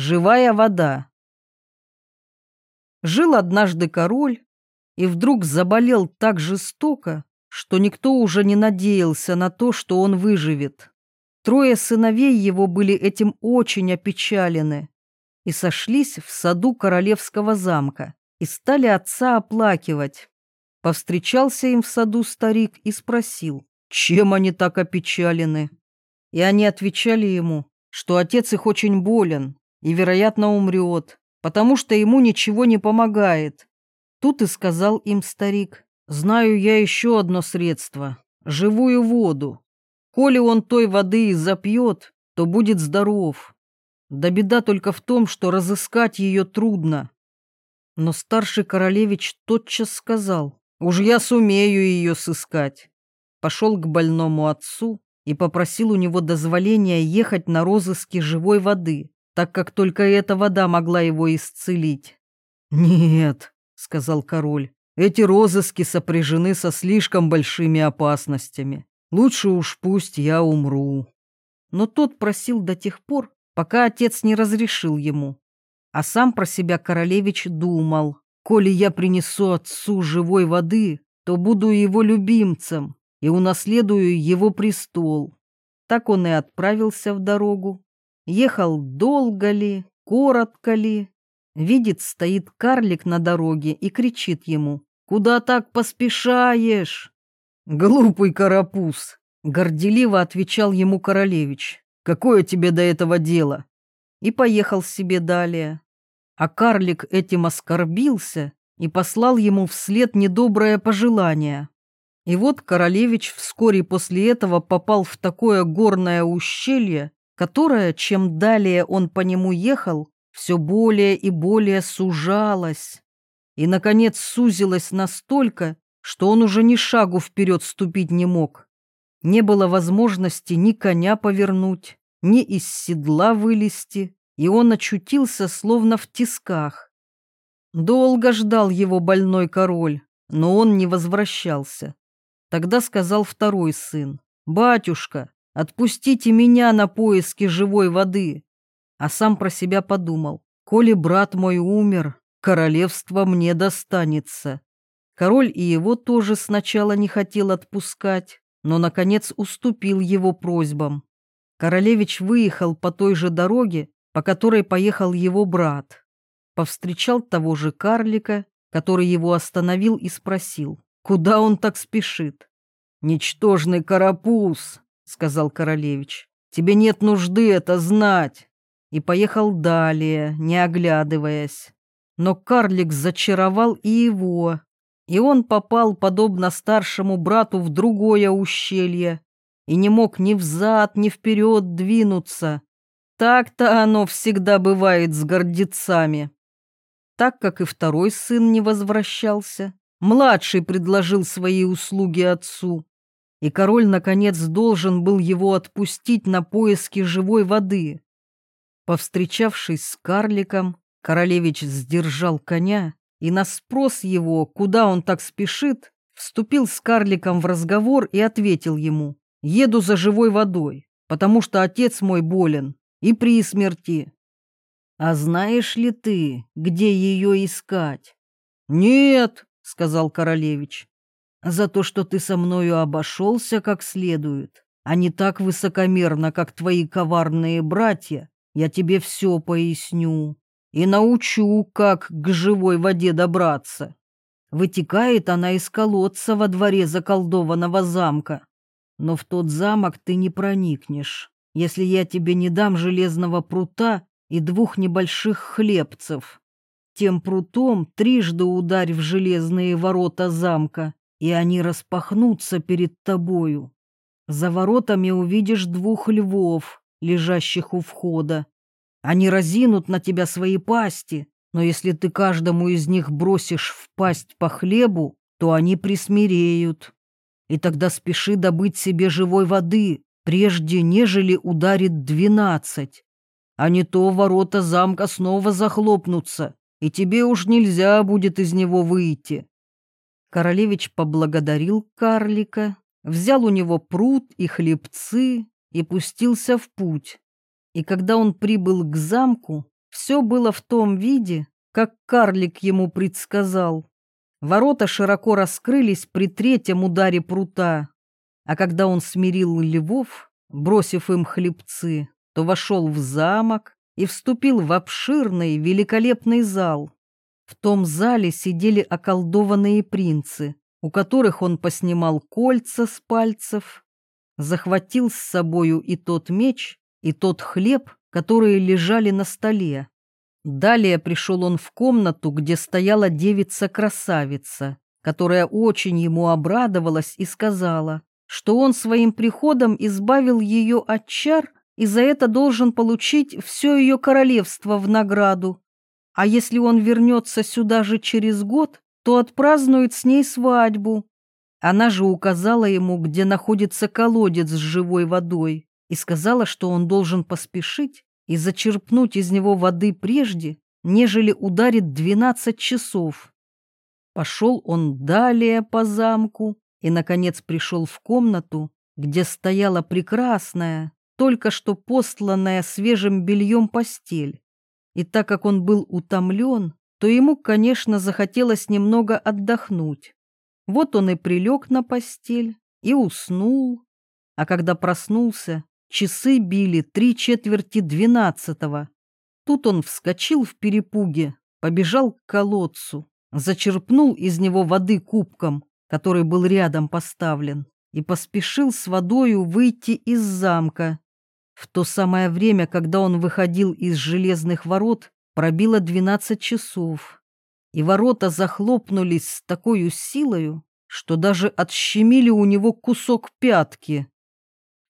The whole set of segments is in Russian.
Живая вода. Жил однажды король и вдруг заболел так жестоко, что никто уже не надеялся на то, что он выживет. Трое сыновей его были этим очень опечалены и сошлись в саду королевского замка и стали отца оплакивать. Повстречался им в саду старик и спросил, чем они так опечалены. И они отвечали ему, что отец их очень болен и, вероятно, умрет, потому что ему ничего не помогает. Тут и сказал им старик, знаю я еще одно средство – живую воду. Коли он той воды и запьет, то будет здоров. Да беда только в том, что разыскать ее трудно. Но старший королевич тотчас сказал, уж я сумею ее сыскать. Пошел к больному отцу и попросил у него дозволения ехать на розыски живой воды, так как только эта вода могла его исцелить. «Нет», — сказал король, — «эти розыски сопряжены со слишком большими опасностями. Лучше уж пусть я умру». Но тот просил до тех пор, пока отец не разрешил ему. А сам про себя королевич думал, «Коли я принесу отцу живой воды, то буду его любимцем и унаследую его престол». Так он и отправился в дорогу. Ехал долго ли, коротко ли. Видит, стоит карлик на дороге и кричит ему, «Куда так поспешаешь?» «Глупый карапуз!» — горделиво отвечал ему королевич. «Какое тебе до этого дело?» И поехал себе далее. А карлик этим оскорбился и послал ему вслед недоброе пожелание. И вот королевич вскоре после этого попал в такое горное ущелье, которое, чем далее он по нему ехал, все более и более сужалось. И, наконец, сузилось настолько, что он уже ни шагу вперед ступить не мог. Не было возможности ни коня повернуть, ни из седла вылезти, и он очутился словно в тисках. Долго ждал его больной король, но он не возвращался. Тогда сказал второй сын, «Батюшка, отпустите меня на поиски живой воды». А сам про себя подумал, «Коли брат мой умер, королевство мне достанется». Король и его тоже сначала не хотел отпускать, но, наконец, уступил его просьбам. Королевич выехал по той же дороге, по которой поехал его брат. Повстречал того же карлика, который его остановил и спросил, куда он так спешит. «Ничтожный карапуз», — сказал королевич, — «тебе нет нужды это знать». И поехал далее, не оглядываясь. Но карлик зачаровал и его, и он попал, подобно старшему брату, в другое ущелье и не мог ни взад, ни вперед двинуться. Так-то оно всегда бывает с гордецами. Так как и второй сын не возвращался, младший предложил свои услуги отцу, и король, наконец, должен был его отпустить на поиски живой воды. Повстречавшись с карликом, королевич сдержал коня и на спрос его, куда он так спешит, вступил с карликом в разговор и ответил ему, «Еду за живой водой, потому что отец мой болен и при смерти». «А знаешь ли ты, где ее искать?» «Нет», — сказал королевич, «за то, что ты со мною обошелся как следует, а не так высокомерно, как твои коварные братья, я тебе все поясню и научу, как к живой воде добраться. Вытекает она из колодца во дворе заколдованного замка. Но в тот замок ты не проникнешь, если я тебе не дам железного прута и двух небольших хлебцев. Тем прутом трижды ударь в железные ворота замка, и они распахнутся перед тобою. За воротами увидишь двух львов, лежащих у входа, они разинут на тебя свои пасти, но если ты каждому из них бросишь в пасть по хлебу, то они присмиреют. И тогда спеши добыть себе живой воды, прежде нежели ударит двенадцать. А не то ворота замка снова захлопнутся, и тебе уж нельзя будет из него выйти. Королевич поблагодарил карлика, взял у него пруд и хлебцы и пустился в путь. И когда он прибыл к замку, Все было в том виде, как карлик ему предсказал. Ворота широко раскрылись при третьем ударе прута, а когда он смирил львов, бросив им хлебцы, то вошел в замок и вступил в обширный великолепный зал. В том зале сидели околдованные принцы, у которых он поснимал кольца с пальцев, захватил с собою и тот меч, и тот хлеб, которые лежали на столе. Далее пришел он в комнату, где стояла девица-красавица, которая очень ему обрадовалась и сказала, что он своим приходом избавил ее от чар и за это должен получить все ее королевство в награду. А если он вернется сюда же через год, то отпразднует с ней свадьбу. Она же указала ему, где находится колодец с живой водой, и сказала, что он должен поспешить и зачерпнуть из него воды прежде, нежели ударит двенадцать часов. Пошел он далее по замку и, наконец, пришел в комнату, где стояла прекрасная, только что постланная свежим бельем постель. И так как он был утомлен, то ему, конечно, захотелось немного отдохнуть. Вот он и прилег на постель и уснул, а когда проснулся, часы били три четверти двенадцатого. Тут он вскочил в перепуге, побежал к колодцу, зачерпнул из него воды кубком, который был рядом поставлен, и поспешил с водою выйти из замка. В то самое время, когда он выходил из железных ворот, пробило двенадцать часов, и ворота захлопнулись с такой силою, что даже отщемили у него кусок пятки.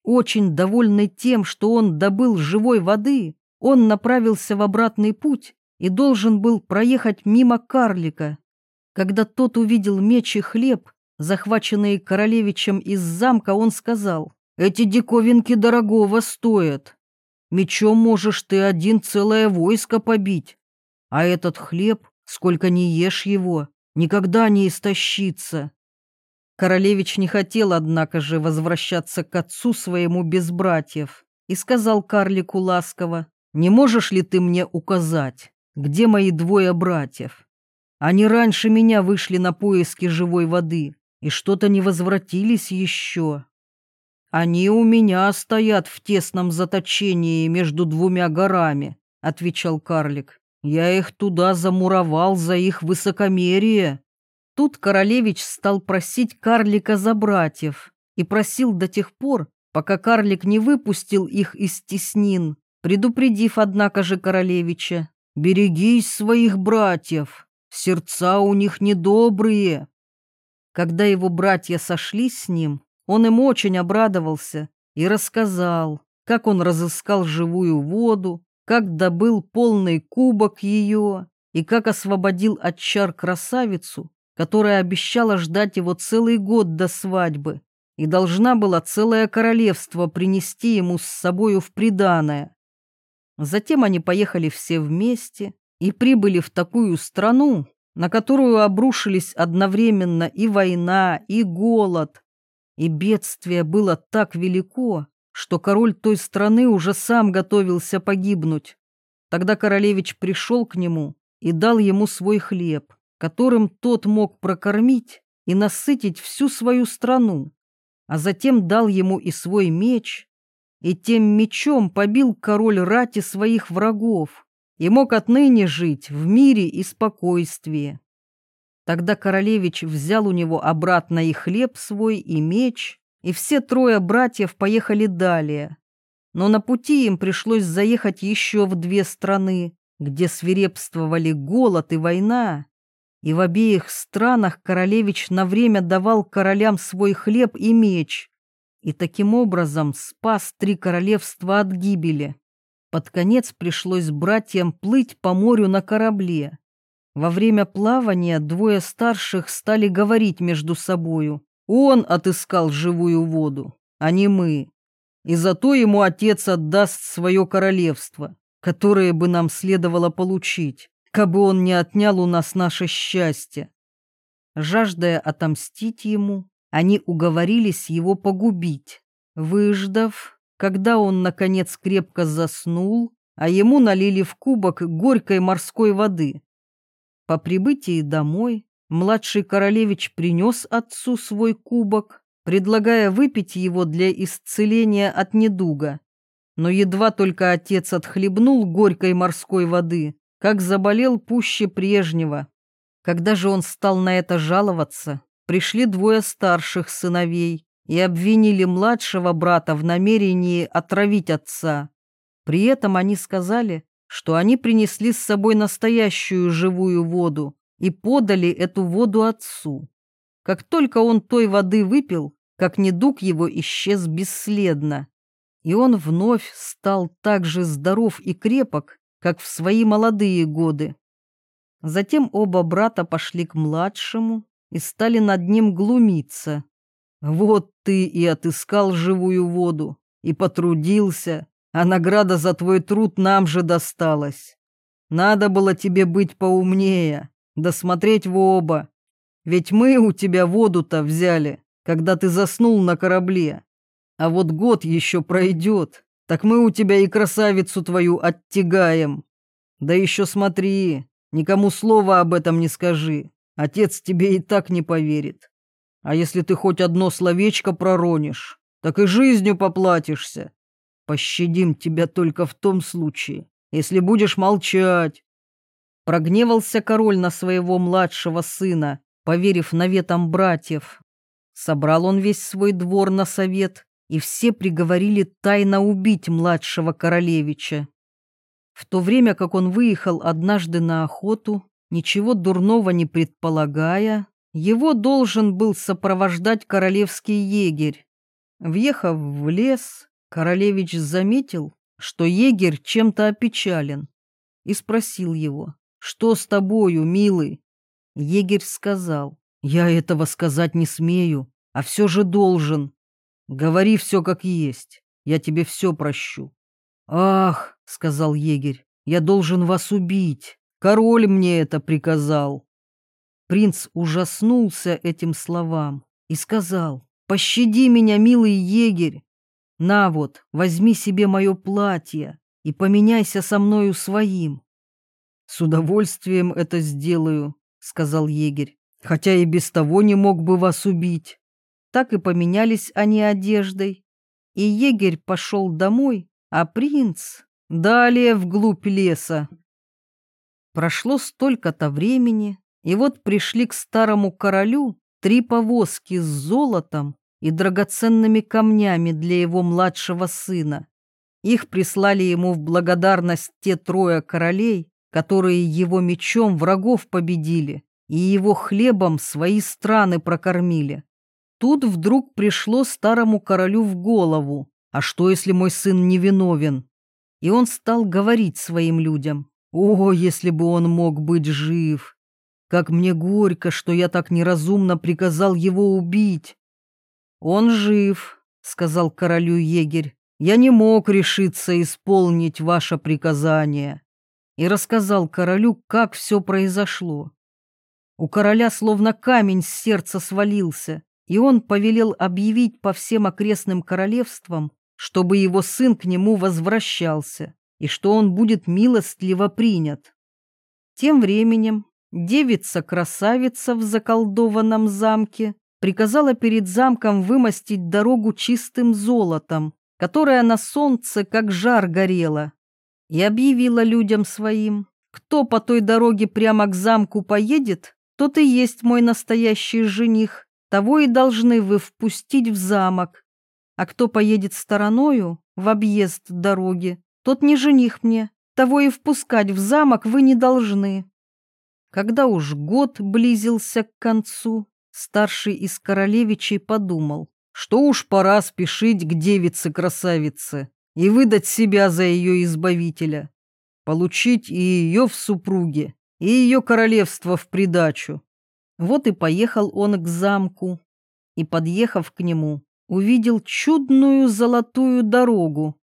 Очень довольный тем, что он добыл живой воды, он направился в обратный путь и должен был проехать мимо карлика. Когда тот увидел меч и хлеб, захваченные королевичем из замка, он сказал, «Эти диковинки дорогого стоят. Мечом можешь ты один целое войско побить, а этот хлеб, сколько ни ешь его, никогда не истощится. Королевич не хотел, однако же, возвращаться к отцу своему без братьев и сказал карлику ласково, «Не можешь ли ты мне указать, где мои двое братьев? Они раньше меня вышли на поиски живой воды и что-то не возвратились еще». «Они у меня стоят в тесном заточении между двумя горами», — отвечал карлик. «Я их туда замуровал за их высокомерие». Тут королевич стал просить карлика за братьев и просил до тех пор, пока карлик не выпустил их из теснин, предупредив, однако же, королевича, «Берегись своих братьев, сердца у них недобрые». Когда его братья сошлись с ним, он им очень обрадовался и рассказал, как он разыскал живую воду, как добыл полный кубок ее и как освободил от чар красавицу, которая обещала ждать его целый год до свадьбы и должна была целое королевство принести ему с собою в приданое. Затем они поехали все вместе и прибыли в такую страну, на которую обрушились одновременно и война, и голод, и бедствие было так велико, что король той страны уже сам готовился погибнуть. Тогда королевич пришел к нему и дал ему свой хлеб, которым тот мог прокормить и насытить всю свою страну, а затем дал ему и свой меч, и тем мечом побил король рати своих врагов и мог отныне жить в мире и спокойствии. Тогда королевич взял у него обратно и хлеб свой, и меч, и все трое братьев поехали далее. Но на пути им пришлось заехать еще в две страны, где свирепствовали голод и война, и в обеих странах королевич на время давал королям свой хлеб и меч, и таким образом спас три королевства от гибели. Под конец пришлось братьям плыть по морю на корабле, во время плавания двое старших стали говорить между собою. Он отыскал живую воду, а не мы. И зато ему отец отдаст свое королевство, которое бы нам следовало получить, кабы он не отнял у нас наше счастье. Жаждая отомстить ему, они уговорились его погубить. Выждав, когда он, наконец, крепко заснул, а ему налили в кубок горькой морской воды. По прибытии домой младший королевич принес отцу свой кубок, предлагая выпить его для исцеления от недуга. Но едва только отец отхлебнул горькой морской воды, как заболел пуще прежнего. Когда же он стал на это жаловаться, пришли двое старших сыновей и обвинили младшего брата в намерении отравить отца. При этом они сказали, что они принесли с собой настоящую живую воду и подали эту воду отцу. Как только он той воды выпил, как недуг его исчез бесследно, и он вновь стал так же здоров и крепок, как в свои молодые годы. Затем оба брата пошли к младшему и стали над ним глумиться. «Вот ты и отыскал живую воду, и потрудился, а награда за твой труд нам же досталась. Надо было тебе быть поумнее, досмотреть в оба. Ведь мы у тебя воду-то взяли, когда ты заснул на корабле. А вот год еще пройдет, так мы у тебя и красавицу твою оттягаем. Да еще смотри, никому слова об этом не скажи, отец тебе и так не поверит. А если ты хоть одно словечко проронишь, так и жизнью поплатишься. Пощадим тебя только в том случае, если будешь молчать. Прогневался король на своего младшего сына, поверив наветам братьев. Собрал он весь свой двор на совет, и все приговорили тайно убить младшего королевича. В то время как он выехал однажды на охоту, ничего дурного не предполагая, его должен был сопровождать королевский егерь. Въехав в лес, Королевич заметил, что егерь чем-то опечален, и спросил его, «Что с тобою, милый?» Егерь сказал, «Я этого сказать не смею, а все же должен. Говори все как есть, я тебе все прощу». «Ах», — сказал егерь, — «я должен вас убить, король мне это приказал». Принц ужаснулся этим словам и сказал, «Пощади меня, милый егерь, на вот, возьми себе мое платье и поменяйся со мною своим. С удовольствием это сделаю, сказал егерь, хотя и без того не мог бы вас убить. Так и поменялись они одеждой. И егерь пошел домой, а принц далее вглубь леса. Прошло столько-то времени, и вот пришли к старому королю три повозки с золотом и драгоценными камнями для его младшего сына. Их прислали ему в благодарность те трое королей, которые его мечом врагов победили и его хлебом свои страны прокормили. Тут вдруг пришло старому королю в голову, а что, если мой сын невиновен? И он стал говорить своим людям, о, если бы он мог быть жив! Как мне горько, что я так неразумно приказал его убить. «Он жив», — сказал королю егерь. «Я не мог решиться исполнить ваше приказание». И рассказал королю, как все произошло. У короля словно камень с сердца свалился, и он повелел объявить по всем окрестным королевствам, чтобы его сын к нему возвращался, и что он будет милостливо принят. Тем временем девица-красавица в заколдованном замке приказала перед замком вымостить дорогу чистым золотом, которая на солнце как жар горела, и объявила людям своим, кто по той дороге прямо к замку поедет, тот и есть мой настоящий жених, того и должны вы впустить в замок. А кто поедет стороною, в объезд дороги, тот не жених мне, того и впускать в замок вы не должны. Когда уж год близился к концу, Старший из королевичей подумал, что уж пора спешить к девице-красавице и выдать себя за ее избавителя, получить и ее в супруге, и ее королевство в придачу. Вот и поехал он к замку, и, подъехав к нему, увидел чудную золотую дорогу.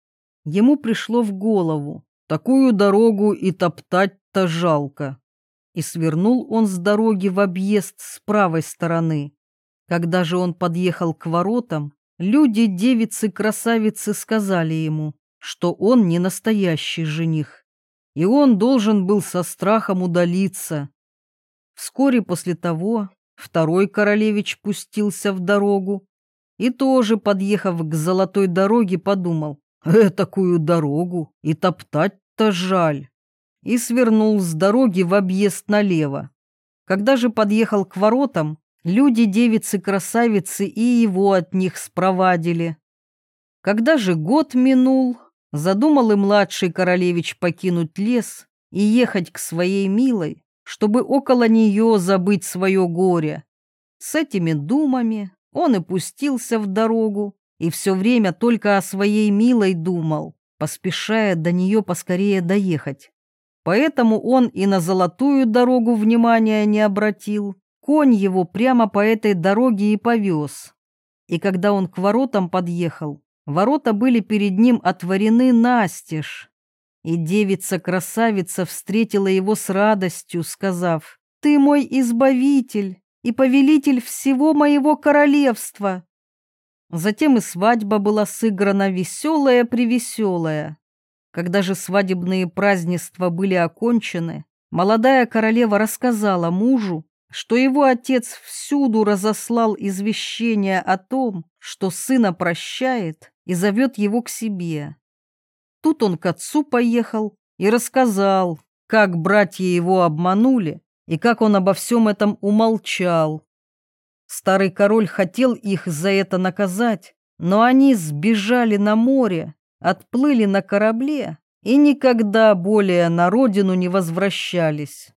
Ему пришло в голову, такую дорогу и топтать-то жалко и свернул он с дороги в объезд с правой стороны. Когда же он подъехал к воротам, люди-девицы-красавицы сказали ему, что он не настоящий жених, и он должен был со страхом удалиться. Вскоре после того второй королевич пустился в дорогу и тоже, подъехав к золотой дороге, подумал, «Этакую дорогу и топтать-то жаль», и свернул с дороги в объезд налево. Когда же подъехал к воротам, люди, девицы, красавицы и его от них спровадили. Когда же год минул, задумал и младший королевич покинуть лес и ехать к своей милой, чтобы около нее забыть свое горе. С этими думами он и пустился в дорогу, и все время только о своей милой думал, поспешая до нее поскорее доехать. Поэтому он и на золотую дорогу внимания не обратил, конь его прямо по этой дороге и повез. И когда он к воротам подъехал, ворота были перед ним отворены настежь. И девица-красавица встретила его с радостью, сказав, «Ты мой избавитель и повелитель всего моего королевства». Затем и свадьба была сыграна веселая-превеселая. Когда же свадебные празднества были окончены, молодая королева рассказала мужу, что его отец всюду разослал извещение о том, что сына прощает и зовет его к себе. Тут он к отцу поехал и рассказал, как братья его обманули и как он обо всем этом умолчал. Старый король хотел их за это наказать, но они сбежали на море отплыли на корабле и никогда более на родину не возвращались.